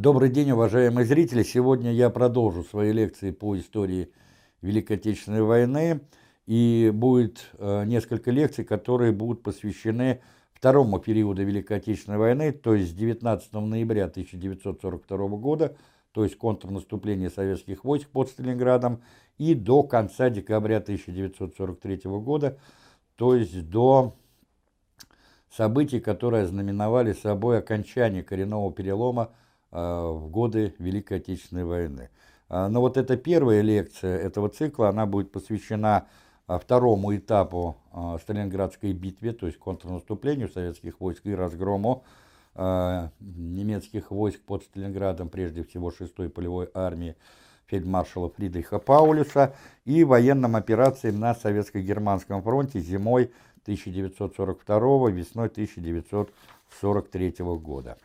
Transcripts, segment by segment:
Добрый день, уважаемые зрители! Сегодня я продолжу свои лекции по истории Великой Отечественной войны. И будет э, несколько лекций, которые будут посвящены второму периоду Великой Отечественной войны, то есть с 19 ноября 1942 года, то есть контрнаступление советских войск под Сталинградом, и до конца декабря 1943 года, то есть до событий, которые знаменовали собой окончание коренного перелома в годы Великой Отечественной войны. А, но вот эта первая лекция этого цикла, она будет посвящена а, второму этапу а, Сталинградской битве, то есть контрнаступлению советских войск и разгрому немецких войск под Сталинградом, прежде всего 6-й полевой армии фельдмаршала Фридриха Паулюса и военным операциям на Советско-Германском фронте зимой 1942 весной 1943 года.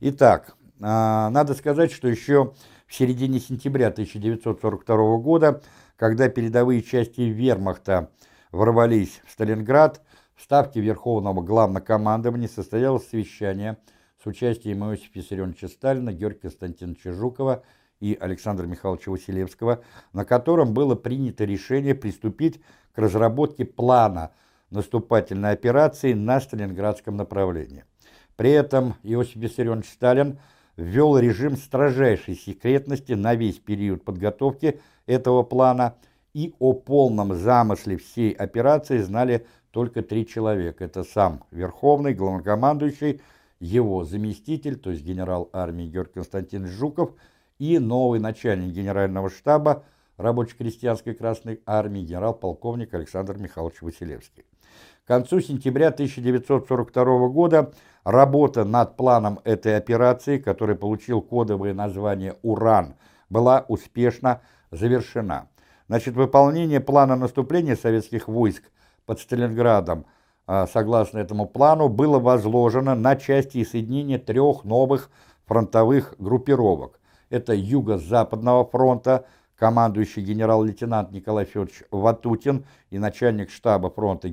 Итак, надо сказать, что еще в середине сентября 1942 года, когда передовые части вермахта ворвались в Сталинград, в Ставке Верховного Главнокомандования состоялось совещание с участием Иосифа Виссарионовича Сталина, Георгия Константиновича Жукова и Александра Михайловича Василевского, на котором было принято решение приступить к разработке плана наступательной операции на Сталинградском направлении. При этом Иосиф Виссарионович Сталин – ввел режим строжайшей секретности на весь период подготовки этого плана, и о полном замысле всей операции знали только три человека. Это сам Верховный, главнокомандующий, его заместитель, то есть генерал армии Георгий Константинович Жуков, и новый начальник генерального штаба рабоче-крестьянской Красной Армии генерал-полковник Александр Михайлович Василевский. К концу сентября 1942 года работа над планом этой операции, который получил кодовое название «Уран», была успешно завершена. Значит, выполнение плана наступления советских войск под Сталинградом, а, согласно этому плану, было возложено на части и соединения трех новых фронтовых группировок. Это Юго-Западного фронта, командующий генерал-лейтенант Николай Федорович Ватутин и начальник штаба фронта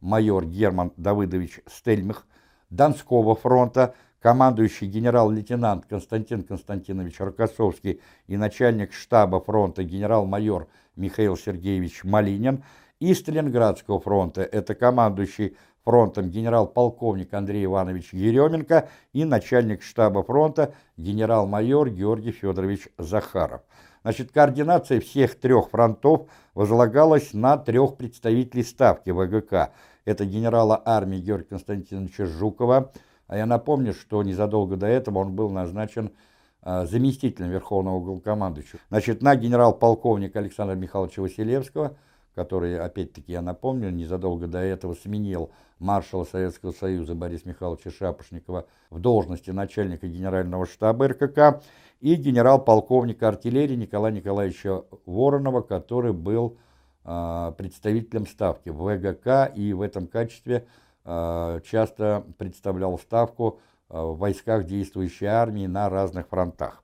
генерал-майор Герман Давыдович Стельмих, Донского фронта, командующий генерал-лейтенант Константин Константинович Рокоссовский и начальник штаба фронта генерал-майор Михаил Сергеевич Малинин, и Сталинградского фронта, это командующий фронтом генерал-полковник Андрей Иванович Еременко и начальник штаба фронта генерал-майор Георгий Федорович Захаров. Значит, координация всех трех фронтов возлагалась на трех представителей Ставки ВГК. Это генерала армии Георгия Константиновича Жукова. А я напомню, что незадолго до этого он был назначен а, заместителем Верховного главкомандующего. Значит, на генерал-полковника Александра Михайловича Василевского, который, опять-таки, я напомню, незадолго до этого сменил маршала Советского Союза Бориса Михайловича Шапошникова в должности начальника генерального штаба РКК, и генерал-полковника артиллерии Николая Николаевича Воронова, который был представителем Ставки ВГК и в этом качестве э, часто представлял Ставку э, в войсках действующей армии на разных фронтах.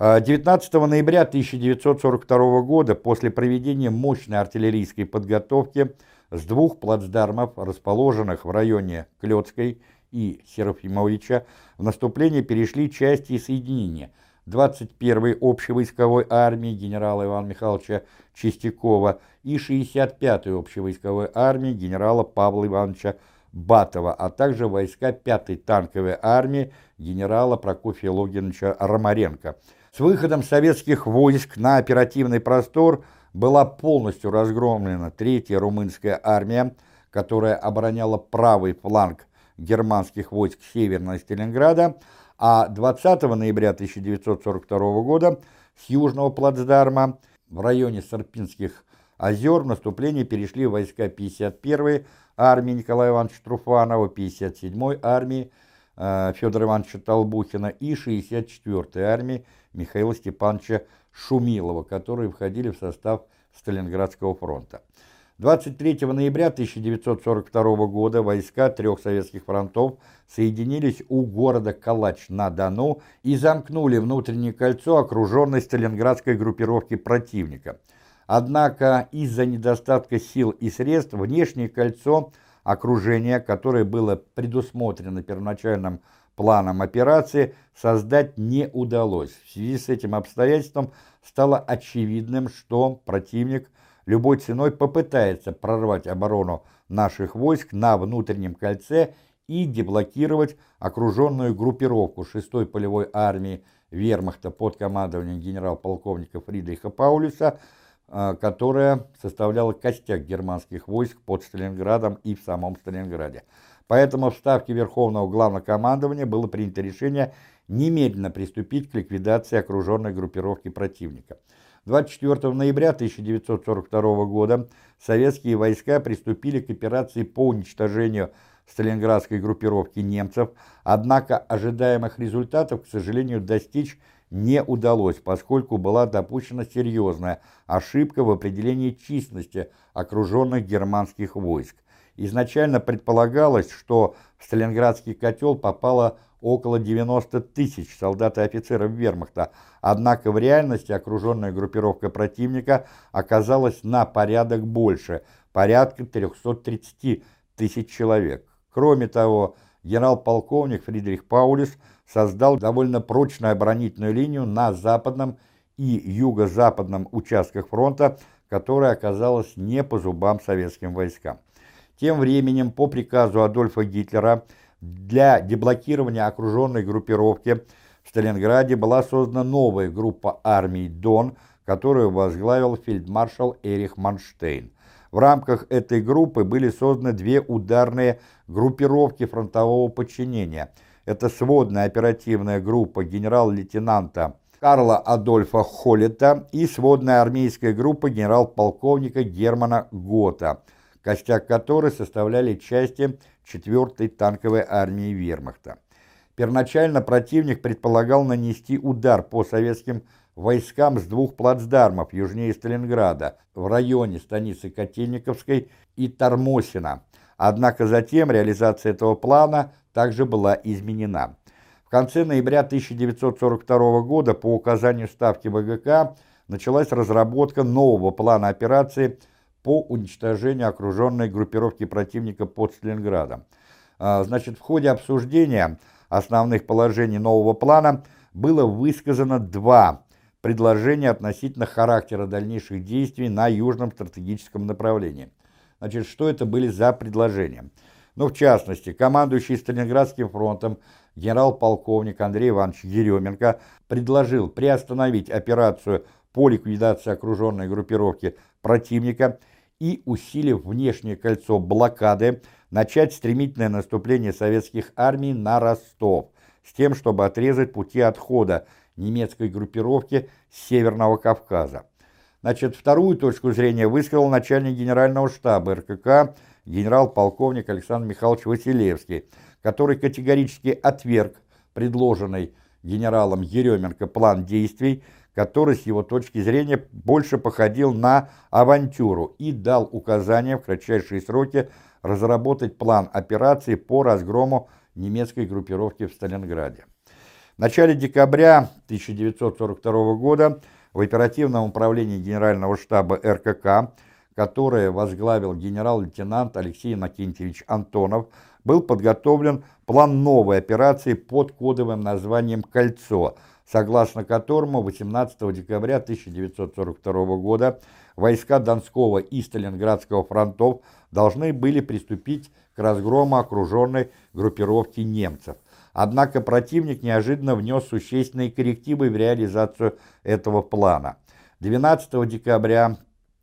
19 ноября 1942 года после проведения мощной артиллерийской подготовки с двух плацдармов, расположенных в районе Клёцкой и Серафимовича в наступление перешли части и соединения 21-й общевойсковой армии генерала Ивана Михайловича Чистякова и 65-й общевойсковой армии генерала Павла Ивановича Батова, а также войска 5-й танковой армии генерала Прокофия Логиновича Ромаренко. С выходом советских войск на оперативный простор была полностью разгромлена 3-я румынская армия, которая обороняла правый фланг германских войск северного Сталинграда, а 20 ноября 1942 года с южного плацдарма в районе Сарпинских озер в наступление перешли войска 51-й армии Николая Ивановича Труфанова, 57-й армии э, Федора Ивановича Толбухина и 64-й армии Михаила Степановича Шумилова, которые входили в состав Сталинградского фронта. 23 ноября 1942 года войска трех советских фронтов соединились у города Калач-на-Дону и замкнули внутреннее кольцо окруженной сталинградской группировки противника. Однако из-за недостатка сил и средств внешнее кольцо окружения, которое было предусмотрено первоначальным планом операции создать не удалось. В связи с этим обстоятельством стало очевидным, что противник любой ценой попытается прорвать оборону наших войск на внутреннем кольце и деблокировать окруженную группировку 6-й полевой армии вермахта под командованием генерал-полковника Фридриха Паулюса, а, которая составляла костяк германских войск под Сталинградом и в самом Сталинграде. Поэтому в Ставке Верховного Главнокомандования было принято решение немедленно приступить к ликвидации окруженной группировки противника. 24 ноября 1942 года советские войска приступили к операции по уничтожению сталинградской группировки немцев, однако ожидаемых результатов, к сожалению, достичь не удалось, поскольку была допущена серьезная ошибка в определении численности окруженных германских войск. Изначально предполагалось, что в Сталинградский котел попало около 90 тысяч солдат и офицеров вермахта, однако в реальности окруженная группировка противника оказалась на порядок больше, порядка 330 тысяч человек. Кроме того, генерал-полковник Фридрих Паулис создал довольно прочную оборонительную линию на западном и юго-западном участках фронта, которая оказалась не по зубам советским войскам. Тем временем, по приказу Адольфа Гитлера, для деблокирования окруженной группировки в Сталинграде была создана новая группа армий «Дон», которую возглавил фельдмаршал Эрих Манштейн. В рамках этой группы были созданы две ударные группировки фронтового подчинения. Это сводная оперативная группа генерал-лейтенанта Карла Адольфа Холлета и сводная армейская группа генерал-полковника Германа Гота, костяк которой составляли части 4-й танковой армии Вермахта. Первоначально противник предполагал нанести удар по советским войскам с двух плацдармов южнее Сталинграда, в районе станицы Котельниковской и Тормосина. Однако затем реализация этого плана также была изменена. В конце ноября 1942 года по указанию Ставки ВГК началась разработка нового плана операции по уничтожению окруженной группировки противника под Сталинградом. А, значит, в ходе обсуждения основных положений нового плана было высказано два предложения относительно характера дальнейших действий на южном стратегическом направлении. Значит, что это были за предложения? Ну, в частности, командующий Сталинградским фронтом генерал-полковник Андрей Иванович Еременко предложил приостановить операцию по ликвидации окруженной группировки противника и, усилив внешнее кольцо блокады, начать стремительное наступление советских армий на Ростов, с тем, чтобы отрезать пути отхода немецкой группировки Северного Кавказа. Значит, вторую точку зрения высказал начальник генерального штаба РКК генерал-полковник Александр Михайлович Василевский, который категорически отверг предложенный генералом Еременко план действий, который с его точки зрения больше походил на авантюру и дал указание в кратчайшие сроки разработать план операции по разгрому немецкой группировки в Сталинграде. В начале декабря 1942 года в оперативном управлении Генерального штаба РКК, которое возглавил генерал-лейтенант Алексей Иннокентьевич Антонов, был подготовлен план новой операции под кодовым названием «Кольцо», согласно которому 18 декабря 1942 года войска Донского и Сталинградского фронтов должны были приступить к разгрому окруженной группировки немцев. Однако противник неожиданно внес существенные коррективы в реализацию этого плана. 12 декабря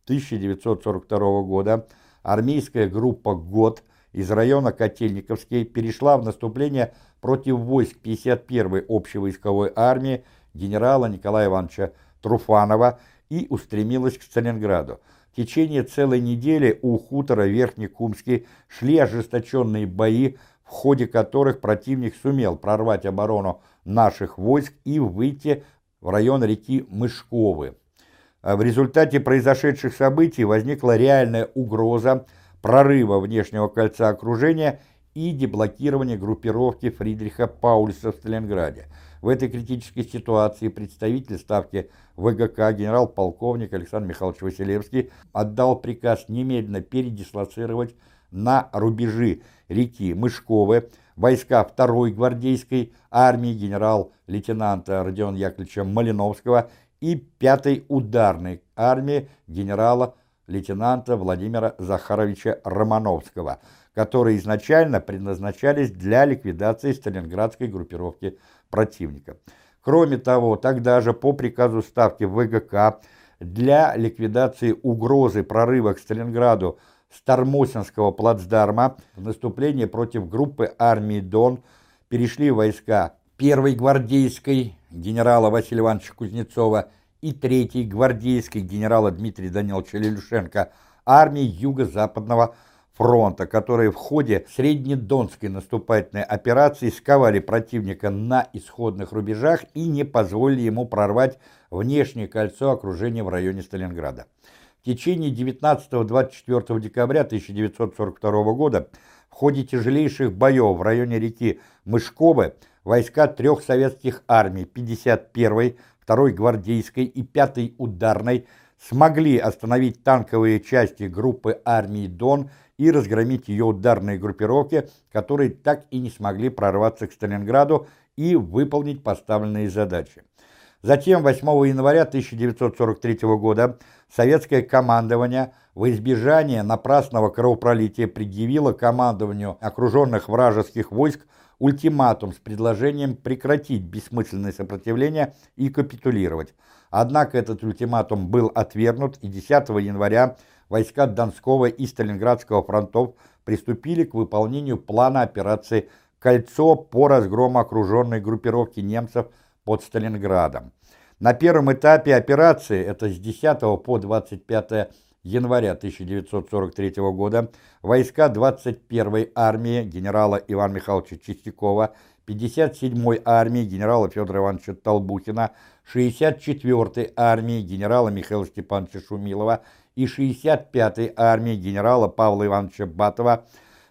1942 года армейская группа ГОД из района Котельниковский перешла в наступление против войск 51-й общевойсковой армии генерала Николая Ивановича Труфанова и устремилась к Сталинграду. В течение целой недели у хутора Верхний Кумский шли ожесточенные бои в ходе которых противник сумел прорвать оборону наших войск и выйти в район реки Мышковы. А в результате произошедших событий возникла реальная угроза прорыва внешнего кольца окружения и деблокирования группировки Фридриха Паульса в Сталинграде. В этой критической ситуации представитель ставки ВГК генерал-полковник Александр Михайлович Василевский отдал приказ немедленно передислоцировать на рубежи реки Мышковы войска 2-й гвардейской армии генерал-лейтенанта Родиона Яковлевича Малиновского и 5-й ударной армии генерала-лейтенанта Владимира Захаровича Романовского, которые изначально предназначались для ликвидации сталинградской группировки противника. Кроме того, тогда же по приказу Ставки ВГК для ликвидации угрозы прорыва к Сталинграду Стармосинского плацдарма в наступление против группы армии Дон перешли войска 1-й гвардейской генерала Василия Ивановича Кузнецова и 3-й гвардейской генерала Дмитрия Даниловича Лелюшенко армии Юго-Западного фронта, которые в ходе среднедонской наступательной операции сковали противника на исходных рубежах и не позволили ему прорвать внешнее кольцо окружения в районе Сталинграда. В течение 19-24 декабря 1942 года в ходе тяжелейших боев в районе реки Мышковы войска трех советских армий 51-й, 2-й гвардейской и 5-й ударной смогли остановить танковые части группы армии Дон и разгромить ее ударные группировки, которые так и не смогли прорваться к Сталинграду и выполнить поставленные задачи. Затем 8 января 1943 года советское командование в избежание напрасного кровопролития предъявило командованию окруженных вражеских войск ультиматум с предложением прекратить бессмысленное сопротивление и капитулировать. Однако этот ультиматум был отвергнут, и 10 января войска Донского и Сталинградского фронтов приступили к выполнению плана операции «Кольцо» по разгрому окруженной группировки немцев под Сталинградом. На первом этапе операции, это с 10 по 25 января 1943 года, войска 21-й армии генерала Ивана Михайловича Чистякова, 57-й армии генерала Федора Ивановича Толбухина, 64-й армии генерала Михаила Степановича Шумилова и 65-й армии генерала Павла Ивановича Батова,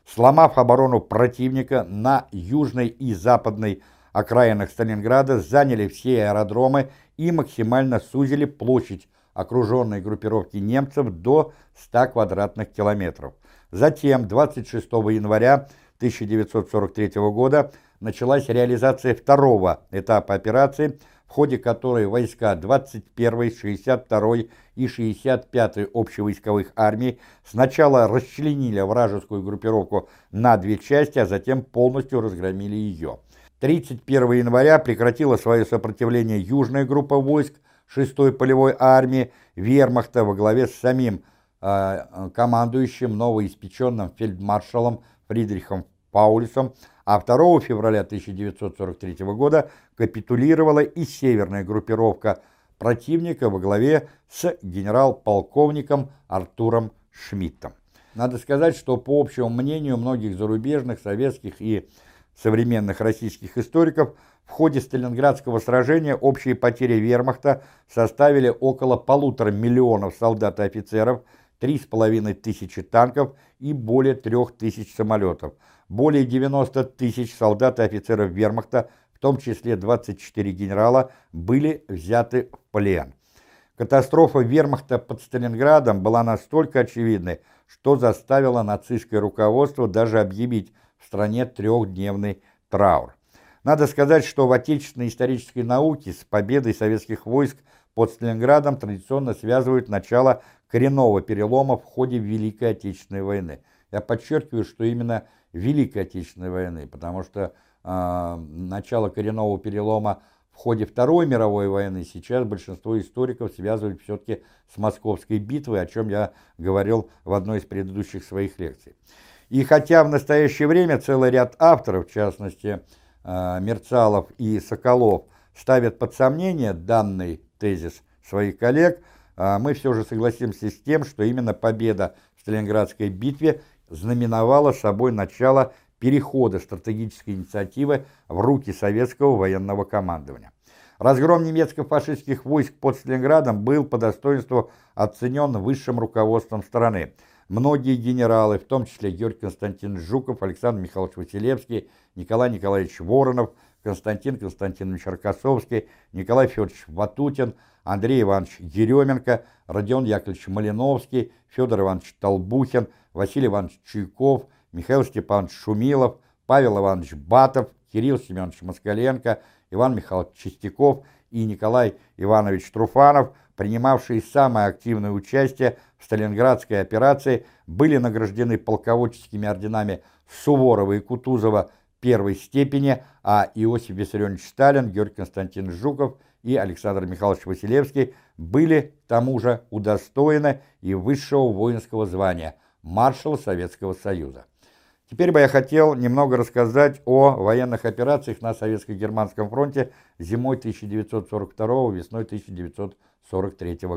сломав оборону противника на южной и западной окраинах Сталинграда, заняли все аэродромы и максимально сузили площадь окруженной группировки немцев до 100 квадратных километров. Затем, 26 января 1943 года, началась реализация второго этапа операции, в ходе которой войска 21-й, 62-й и 65-й общевойсковых армий сначала расчленили вражескую группировку на две части, а затем полностью разгромили ее. 31 января прекратила свое сопротивление южная группа войск 6-й полевой армии вермахта во главе с самим э, командующим новоиспеченным фельдмаршалом Фридрихом Паулисом, а 2 февраля 1943 года капитулировала и северная группировка противника во главе с генерал-полковником Артуром Шмидтом. Надо сказать, что по общему мнению многих зарубежных, советских и современных российских историков, в ходе Сталинградского сражения общие потери вермахта составили около полутора миллионов солдат и офицеров, три с половиной тысячи танков и более трех тысяч самолетов – более 90 тысяч солдат и офицеров вермахта, в том числе 24 генерала, были взяты в плен. Катастрофа вермахта под Сталинградом была настолько очевидной, что заставила нацистское руководство даже объявить в стране трехдневный траур. Надо сказать, что в отечественной исторической науке с победой советских войск под Сталинградом традиционно связывают начало коренного перелома в ходе Великой Отечественной войны. Я подчеркиваю, что именно Великой Отечественной войны, потому что э, начало коренного перелома в ходе Второй мировой войны сейчас большинство историков связывают все-таки с Московской битвой, о чем я говорил в одной из предыдущих своих лекций. И хотя в настоящее время целый ряд авторов, в частности э, Мерцалов и Соколов, ставят под сомнение данный тезис своих коллег, э, мы все же согласимся с тем, что именно победа в Сталинградской битве знаменовало собой начало перехода стратегической инициативы в руки советского военного командования. Разгром немецко-фашистских войск под Сталинградом был по достоинству оценен высшим руководством страны. Многие генералы, в том числе Георгий Константинович Жуков, Александр Михайлович Василевский, Николай Николаевич Воронов, Константин Константинович Аркасовский, Николай Федорович Ватутин, Андрей Иванович Еременко, Родион Яковлевич Малиновский, Федор Иванович Толбухин, Василий Иванович Чуйков, Михаил Степанович Шумилов, Павел Иванович Батов, Кирилл Семенович Москаленко, Иван Михайлович Чистяков и Николай Иванович Труфанов, принимавшие самое активное участие в Сталинградской операции, были награждены полководческими орденами Суворова и Кутузова первой степени, а Иосиф Виссарионович Сталин, Георгий Константинович Жуков и Александр Михайлович Василевский были, тому же, удостоены и высшего воинского звания маршала Советского Союза. Теперь бы я хотел немного рассказать о военных операциях на Советско-Германском фронте зимой 1942 весной 1943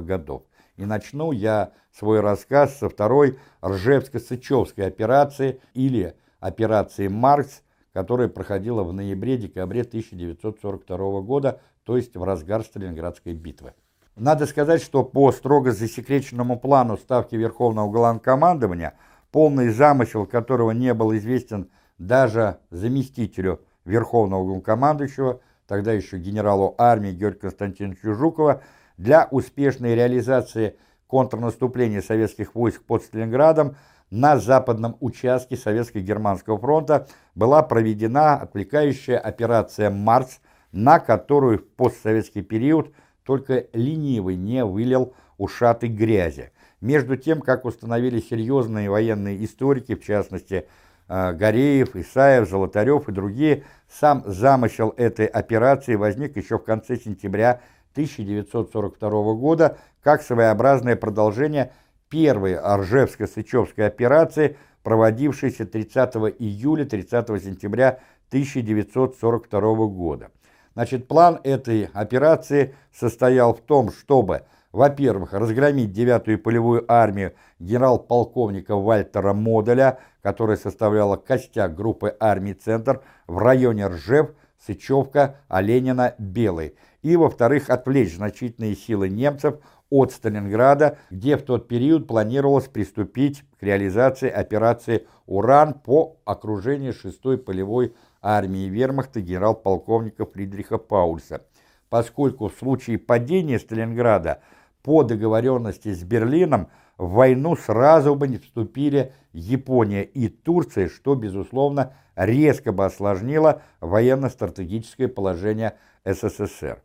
годов. И начну я свой рассказ со второй Ржевско-Сычевской операции или операции «Маркс», которая проходила в ноябре-декабре 1942 года, то есть в разгар Сталинградской битвы. Надо сказать, что по строго засекреченному плану Ставки Верховного Главнокомандования – полный замысел которого не был известен даже заместителю Верховного Главнокомандующего, тогда еще генералу армии Георгию Константиновичу Жукова, для успешной реализации контрнаступления советских войск под Сталинградом на западном участке Советско-Германского фронта была проведена отвлекающая операция «Марс», на которую в постсоветский период только ленивый не вылил ушаты грязи. Между тем, как установили серьезные военные историки, в частности, э, Гореев, Исаев, Золотарев и другие, сам замысел этой операции возник еще в конце сентября 1942 года как своеобразное продолжение первой Оржевско-Сычевской операции, проводившейся 30 июля 30 сентября 1942 года. Значит, план этой операции состоял в том, чтобы во-первых, разгромить 9-ю полевую армию генерал-полковника Вальтера Моделя, которая составляла костяк группы армий «Центр» в районе Ржев, Сычевка, Оленина, Белый. И, во-вторых, отвлечь значительные силы немцев от Сталинграда, где в тот период планировалось приступить к реализации операции «Уран» по окружению 6-й полевой армии вермахта генерал-полковника Фридриха Паульса. Поскольку в случае падения Сталинграда – по договоренности с Берлином в войну сразу бы не вступили Япония и Турция, что, безусловно, резко бы осложнило военно-стратегическое положение СССР.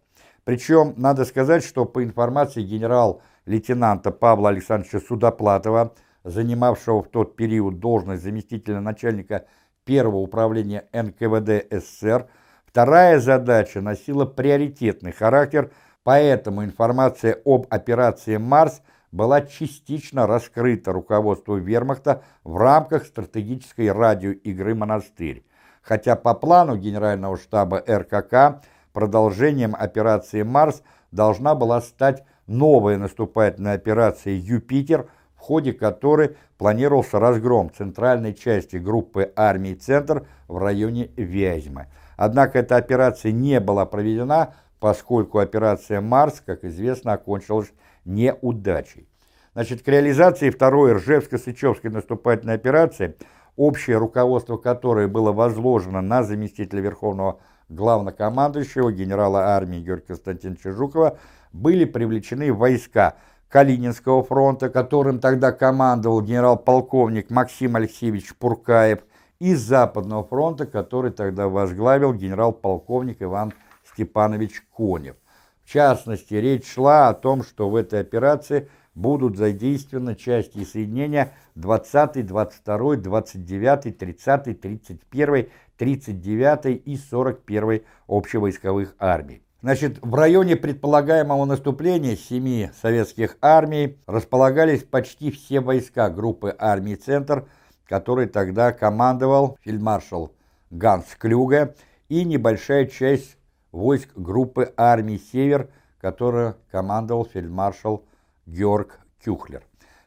Причем, надо сказать, что по информации генерал-лейтенанта Павла Александровича Судоплатова, занимавшего в тот период должность заместителя начальника первого управления НКВД СССР, вторая задача носила приоритетный характер – Поэтому информация об операции «Марс» была частично раскрыта руководству вермахта в рамках стратегической радиоигры «Монастырь». Хотя по плану Генерального штаба РКК продолжением операции «Марс» должна была стать новая наступательная операция «Юпитер», в ходе которой планировался разгром центральной части группы армий «Центр» в районе Вязьмы. Однако эта операция не была проведена, поскольку операция «Марс», как известно, окончилась неудачей. Значит, к реализации второй Ржевско-Сычевской наступательной операции, общее руководство которой было возложено на заместителя Верховного главнокомандующего генерала армии Георгия Константиновича Жукова, были привлечены войска Калининского фронта, которым тогда командовал генерал-полковник Максим Алексеевич Пуркаев, и Западного фронта, который тогда возглавил генерал-полковник Иван Степанович Конев. В частности, речь шла о том, что в этой операции будут задействованы части и соединения 20, 22, 29, 30, 31, 39 и 41 общевойсковых армий. Значит, в районе предполагаемого наступления семи советских армий располагались почти все войска группы армий «Центр», которой тогда командовал фельдмаршал Ганс Клюге и небольшая часть войск группы армий «Север», которой командовал фельдмаршал Георг Кюхлер.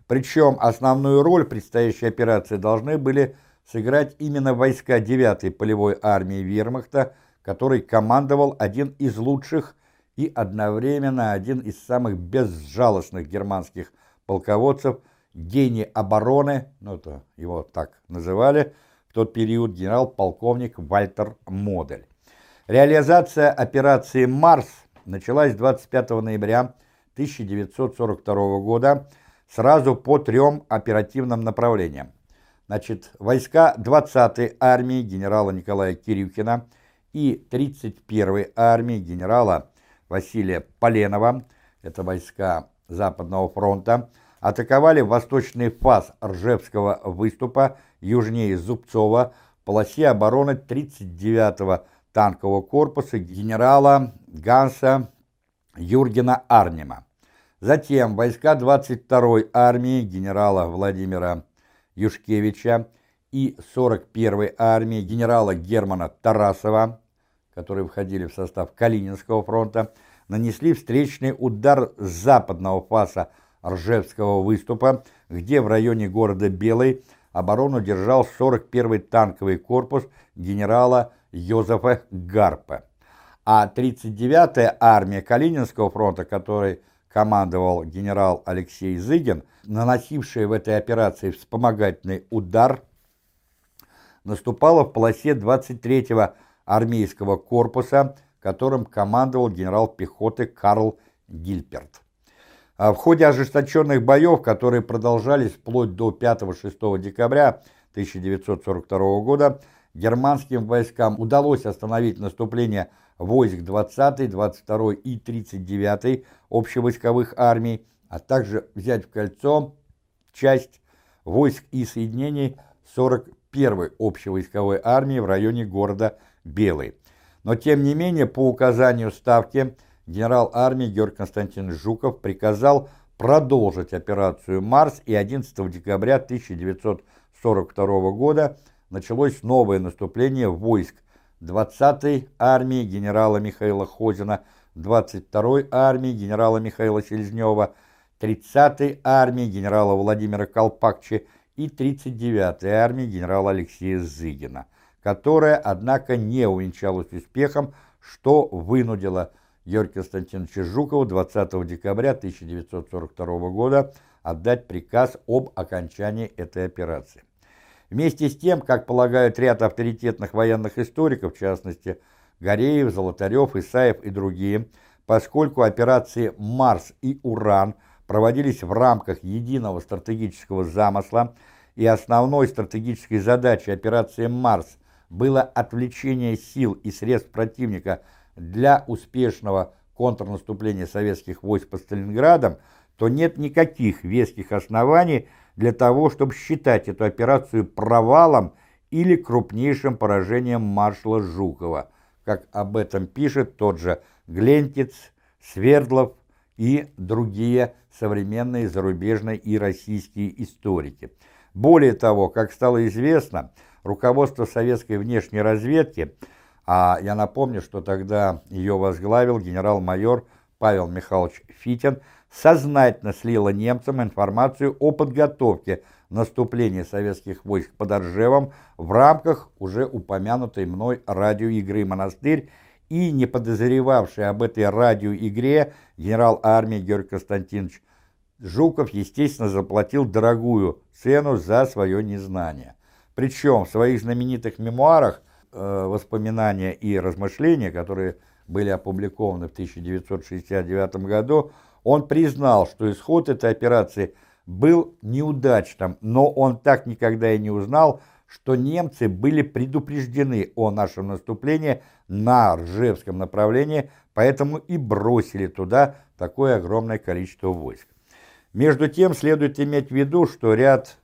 Причем основную роль предстоящей операции должны были сыграть именно войска 9-й полевой армии вермахта, который командовал один из лучших и одновременно один из самых безжалостных германских полководцев, гений обороны, ну это его так называли, в тот период генерал-полковник Вальтер Модель. Реализация операции «Марс» началась 25 ноября 1942 года сразу по трем оперативным направлениям. Значит, войска 20-й армии генерала Николая Кирюхина и 31-й армии генерала Василия Поленова, это войска Западного фронта, атаковали восточный фаз Ржевского выступа южнее Зубцова в полосе обороны 39-го танкового корпуса генерала Ганса Юргена Арнима. Затем войска 22-й армии генерала Владимира Юшкевича и 41-й армии генерала Германа Тарасова, которые входили в состав Калининского фронта, нанесли встречный удар с западного фаса Ржевского выступа, где в районе города Белый оборону держал 41-й танковый корпус генерала Йозефа Гарпа. А 39-я армия Калининского фронта, которой командовал генерал Алексей Зыгин, наносившая в этой операции вспомогательный удар, наступала в полосе 23-го армейского корпуса, которым командовал генерал пехоты Карл Гильперт. А в ходе ожесточенных боев, которые продолжались вплоть до 5-6 декабря 1942 года, германским войскам удалось остановить наступление войск 20-й, 22-й и 39-й общевойсковых армий, а также взять в кольцо часть войск и соединений 41-й общевойсковой армии в районе города Белый. Но тем не менее, по указанию Ставки, генерал армии Георгий Константинович Жуков приказал продолжить операцию «Марс» и 11 декабря 1942 года началось новое наступление войск 20-й армии генерала Михаила Хозина, 22-й армии генерала Михаила Селезнева, 30-й армии генерала Владимира Колпакчи и 39-й армии генерала Алексея Зыгина, которая, однако, не увенчалась успехом, что вынудило Георгия Константиновича Жукова 20 декабря 1942 года отдать приказ об окончании этой операции. Вместе с тем, как полагают ряд авторитетных военных историков, в частности Гореев, Золотарев, Исаев и другие, поскольку операции «Марс» и «Уран» проводились в рамках единого стратегического замысла, и основной стратегической задачей операции «Марс» было отвлечение сил и средств противника для успешного контрнаступления советских войск по Сталинградам, то нет никаких веских оснований для того, чтобы считать эту операцию провалом или крупнейшим поражением маршала Жукова, как об этом пишет тот же Глентиц, Свердлов и другие современные зарубежные и российские историки. Более того, как стало известно, руководство советской внешней разведки, а я напомню, что тогда ее возглавил генерал-майор Павел Михайлович Фитин, сознательно слила немцам информацию о подготовке наступления советских войск под Оржевом в рамках уже упомянутой мной радиоигры «Монастырь» и не подозревавший об этой радиоигре генерал армии Георгий Константинович Жуков, естественно, заплатил дорогую цену за свое незнание. Причем в своих знаменитых мемуарах э, «Воспоминания и размышления», которые были опубликованы в 1969 году, он признал, что исход этой операции был неудачным, но он так никогда и не узнал, что немцы были предупреждены о нашем наступлении на Ржевском направлении, поэтому и бросили туда такое огромное количество войск. Между тем, следует иметь в виду, что ряд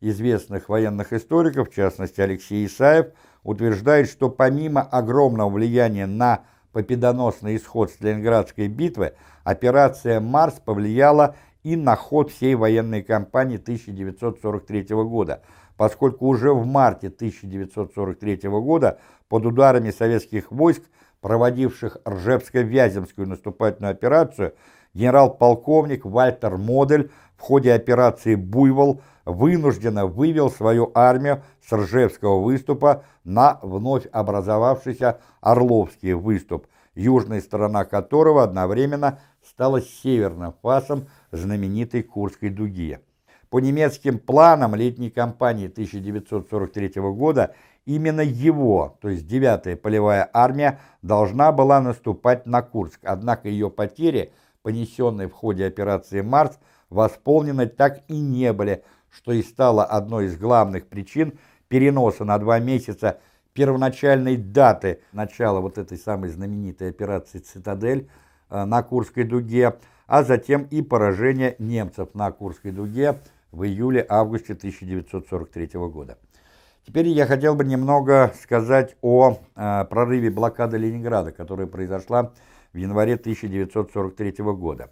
известных военных историков, в частности Алексей Исаев, утверждает, что помимо огромного влияния на победоносный исход Сталинградской битвы, операция «Марс» повлияла и на ход всей военной кампании 1943 года, поскольку уже в марте 1943 года под ударами советских войск, проводивших Ржевско-Вяземскую наступательную операцию, генерал-полковник Вальтер Модель в ходе операции «Буйвол» вынужденно вывел свою армию с Ржевского выступа на вновь образовавшийся Орловский выступ, южная сторона которого одновременно стала северным фасом знаменитой Курской дуги. По немецким планам летней кампании 1943 года именно его, то есть 9-я полевая армия, должна была наступать на Курск, однако ее потери понесенные в ходе операции «Марс», восполнены так и не были, что и стало одной из главных причин переноса на два месяца первоначальной даты начала вот этой самой знаменитой операции «Цитадель» э, на Курской дуге, а затем и поражение немцев на Курской дуге в июле-августе 1943 года. Теперь я хотел бы немного сказать о э, прорыве блокады Ленинграда, которая произошла в январе 1943 года.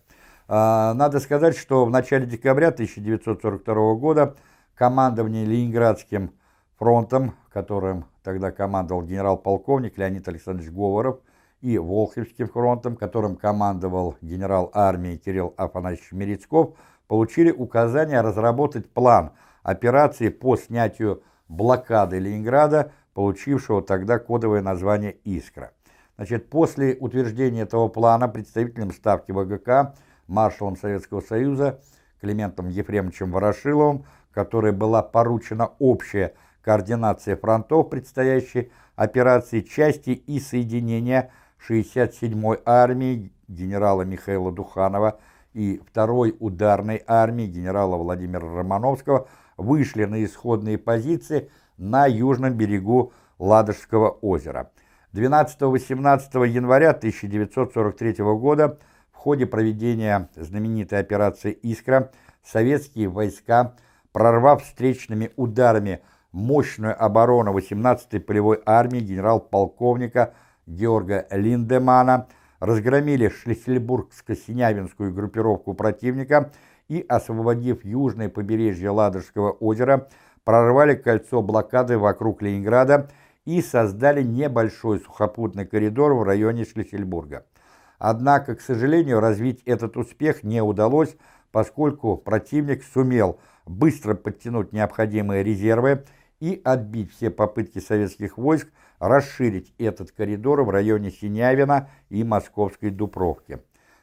Э, надо сказать, что в начале декабря 1942 года командование Ленинградским фронтом, которым тогда командовал генерал-полковник Леонид Александрович Говоров, и Волховским фронтом, которым командовал генерал армии Кирилл Афанасьевич Мерецков, получили указание разработать план операции по снятию блокады Ленинграда, получившего тогда кодовое название «Искра». Значит, после утверждения этого плана представителем Ставки ВГК, маршалом Советского Союза Климентом Ефремовичем Ворошиловым, которой была поручена общая координация фронтов предстоящей операции, части и соединения – 67-й армии генерала Михаила Духанова и 2-й ударной армии генерала Владимира Романовского вышли на исходные позиции на южном берегу Ладожского озера. 12-18 января 1943 года ходе проведения знаменитой операции «Искра» советские войска, прорвав встречными ударами мощную оборону 18-й полевой армии генерал-полковника Георга Линдемана, разгромили Шлиссельбургско-Синявинскую группировку противника и, освободив южное побережье Ладожского озера, прорвали кольцо блокады вокруг Ленинграда и создали небольшой сухопутный коридор в районе Шлиссельбурга. Однако, к сожалению, развить этот успех не удалось, поскольку противник сумел быстро подтянуть необходимые резервы и отбить все попытки советских войск расширить этот коридор в районе Синявина и Московской Дупровки.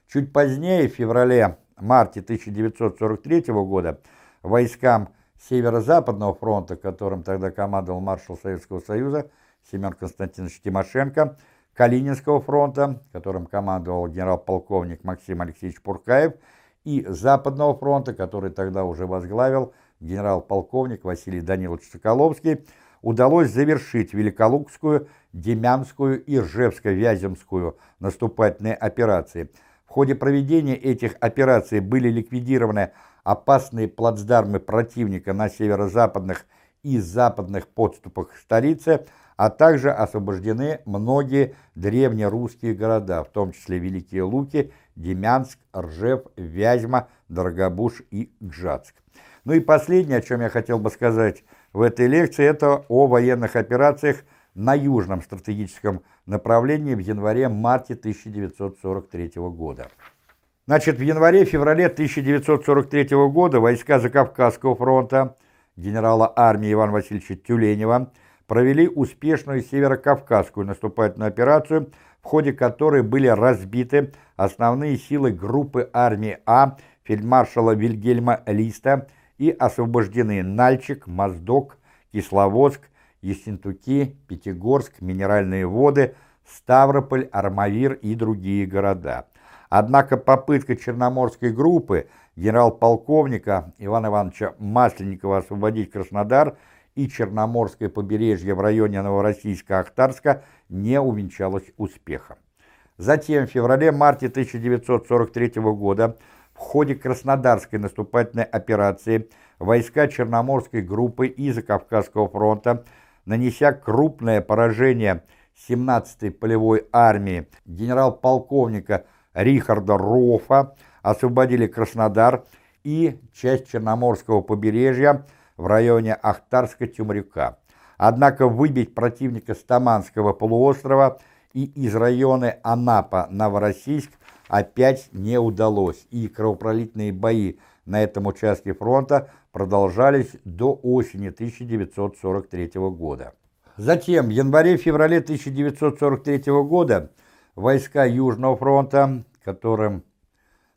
Чуть позднее, в феврале-марте 1943 года, войскам Северо-Западного фронта, которым тогда командовал маршал Советского Союза Семен Константинович Тимошенко, Калининского фронта, которым командовал генерал-полковник Максим Алексеевич Пуркаев, и Западного фронта, который тогда уже возглавил генерал-полковник Василий Данилович Соколовский, удалось завершить Великолукскую, Демянскую и Ржевско-Вяземскую наступательные операции. В ходе проведения этих операций были ликвидированы опасные плацдармы противника на северо-западных и западных подступах к столице, а также освобождены многие древнерусские города, в том числе Великие Луки, Демянск, Ржев, Вязьма, Дорогобуш и Гжатск. Ну и последнее, о чем я хотел бы сказать – в этой лекции это о военных операциях на южном стратегическом направлении в январе-марте 1943 года. Значит, в январе-феврале 1943 года войска Закавказского фронта генерала армии Ивана Васильевича Тюленева провели успешную северокавказскую наступательную операцию, в ходе которой были разбиты основные силы группы армии А фельдмаршала Вильгельма Листа – и освобождены Нальчик, Моздок, Кисловодск, Ессентуки, Пятигорск, Минеральные воды, Ставрополь, Армавир и другие города. Однако попытка Черноморской группы генерал-полковника Ивана Ивановича Масленникова освободить Краснодар и Черноморское побережье в районе Новороссийска-Ахтарска не увенчалась успехом. Затем в феврале-марте 1943 года в ходе Краснодарской наступательной операции войска Черноморской группы и Закавказского фронта, нанеся крупное поражение 17-й полевой армии генерал-полковника Рихарда Рофа, освободили Краснодар и часть Черноморского побережья в районе Ахтарска-Тюмрюка. Однако выбить противника с Таманского полуострова и из района Анапа-Новороссийск опять не удалось, и кровопролитные бои на этом участке фронта продолжались до осени 1943 года. Затем, в январе-феврале 1943 года войска Южного фронта, которым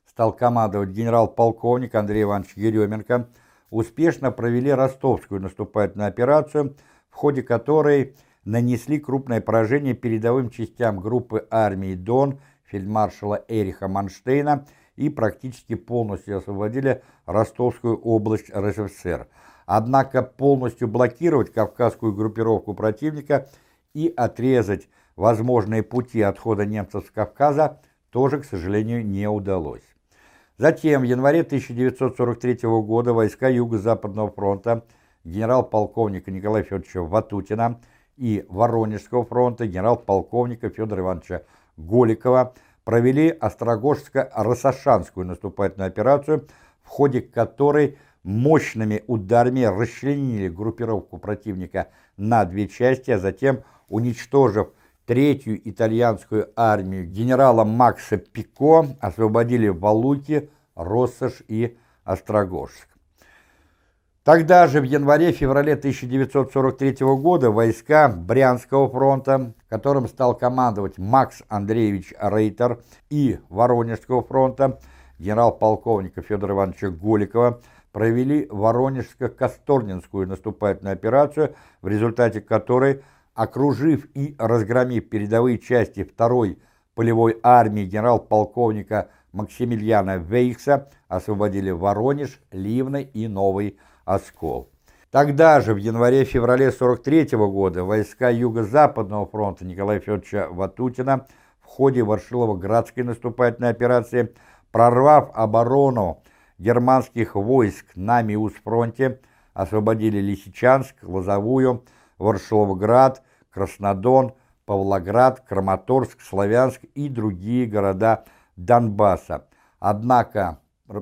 стал командовать генерал-полковник Андрей Иванович Еременко, успешно провели ростовскую наступательную операцию, в ходе которой нанесли крупное поражение передовым частям группы армии «Дон» фельдмаршала Эриха Манштейна и практически полностью освободили Ростовскую область РСФСР. Однако полностью блокировать кавказскую группировку противника и отрезать возможные пути отхода немцев с Кавказа тоже, к сожалению, не удалось. Затем в январе 1943 года войска Юго-Западного фронта генерал-полковника Николая Федоровича Ватутина и Воронежского фронта генерал-полковника Федора Ивановича Голикова провели Острогожско-Рассашанскую наступательную операцию, в ходе которой мощными ударами расчленили группировку противника на две части, а затем, уничтожив третью итальянскую армию генерала Макса Пико, освободили Валуки, Россош и Острогожск. Тогда же в январе-феврале 1943 года войска Брянского фронта, которым стал командовать Макс Андреевич Рейтер, и Воронежского фронта генерал-полковника Федора Ивановича Голикова провели Воронежско-Касторнинскую наступательную операцию, в результате которой, окружив и разгромив передовые части второй полевой армии генерал-полковника Максимилиана Вейхса, освободили Воронеж, Ливны и Новый Оскол. Тогда же, в январе-феврале 43 -го года, войска Юго-Западного фронта Николая Федоровича Ватутина в ходе Варшилово-Градской наступательной операции, прорвав оборону германских войск на Миус-фронте, освободили Лисичанск, Лозовую, Варшиловград, Краснодон, Павлоград, Краматорск, Славянск и другие города Донбасса. Однако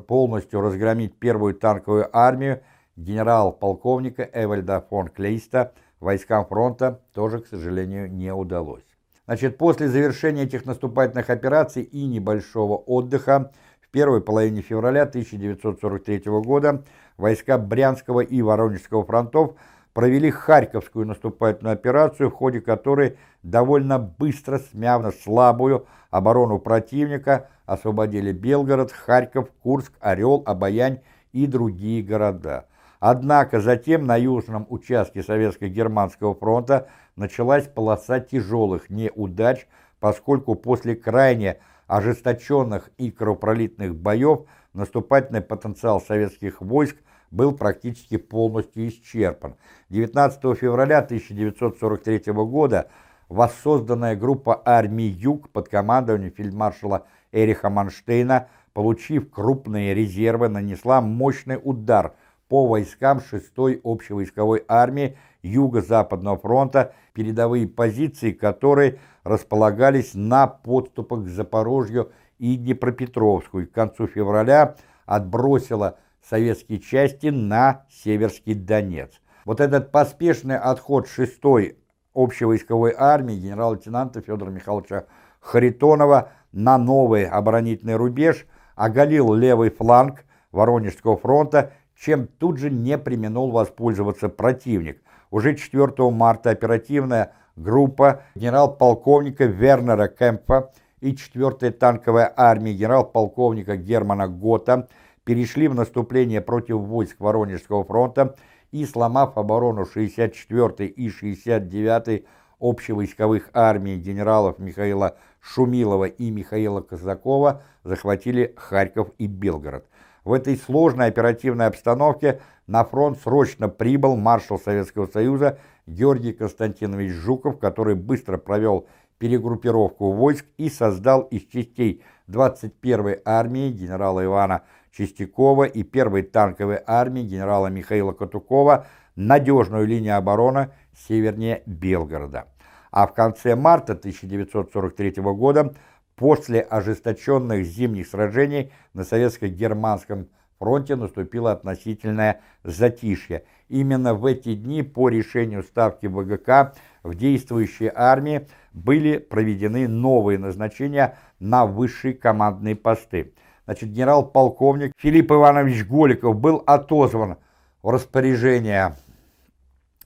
полностью разгромить первую танковую армию генерал-полковника Эвальда фон Клейста войскам фронта тоже, к сожалению, не удалось. Значит, после завершения этих наступательных операций и небольшого отдыха в первой половине февраля 1943 года войска Брянского и Воронежского фронтов провели Харьковскую наступательную операцию, в ходе которой довольно быстро, смяв слабую оборону противника, освободили Белгород, Харьков, Курск, Орел, Обаянь и другие города. Однако затем на южном участке Советско-Германского фронта началась полоса тяжелых неудач, поскольку после крайне ожесточенных и кровопролитных боев наступательный потенциал советских войск был практически полностью исчерпан. 19 февраля 1943 года воссозданная группа армий Юг под командованием фельдмаршала Эриха Манштейна, получив крупные резервы, нанесла мощный удар – по войскам 6-й общевойсковой армии Юго-Западного фронта, передовые позиции которой располагались на подступах к Запорожью и Днепропетровску, к концу февраля отбросила советские части на Северский Донец. Вот этот поспешный отход 6-й общевойсковой армии генерал-лейтенанта Федора Михайловича Харитонова на новый оборонительный рубеж оголил левый фланг Воронежского фронта чем тут же не применул воспользоваться противник. Уже 4 марта оперативная группа генерал-полковника Вернера Кемпа и 4-я танковая армия генерал-полковника Германа Гота перешли в наступление против войск Воронежского фронта и, сломав оборону 64-й и 69-й общевойсковых армий генералов Михаила Шумилова и Михаила Казакова, захватили Харьков и Белгород. В этой сложной оперативной обстановке на фронт срочно прибыл маршал Советского Союза Георгий Константинович Жуков, который быстро провел перегруппировку войск и создал из частей 21-й армии генерала Ивана Чистякова и 1-й танковой армии генерала Михаила Катукова надежную линию обороны севернее Белгорода. А в конце марта 1943 года После ожесточенных зимних сражений на советско-германском фронте наступило относительное затишье. Именно в эти дни по решению Ставки ВГК в действующей армии были проведены новые назначения на высшие командные посты. Значит, генерал-полковник Филипп Иванович Голиков был отозван в распоряжение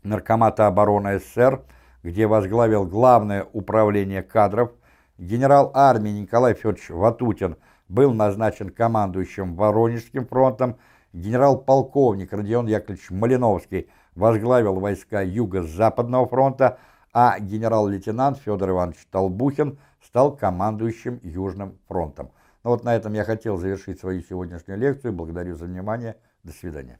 Наркомата обороны СССР, где возглавил Главное управление кадров – Генерал армии Николай Федорович Ватутин был назначен командующим Воронежским фронтом, генерал-полковник Родион Яковлевич Малиновский возглавил войска Юго-Западного фронта, а генерал-лейтенант Федор Иванович Толбухин стал командующим Южным фронтом. Ну вот на этом я хотел завершить свою сегодняшнюю лекцию. Благодарю за внимание. До свидания.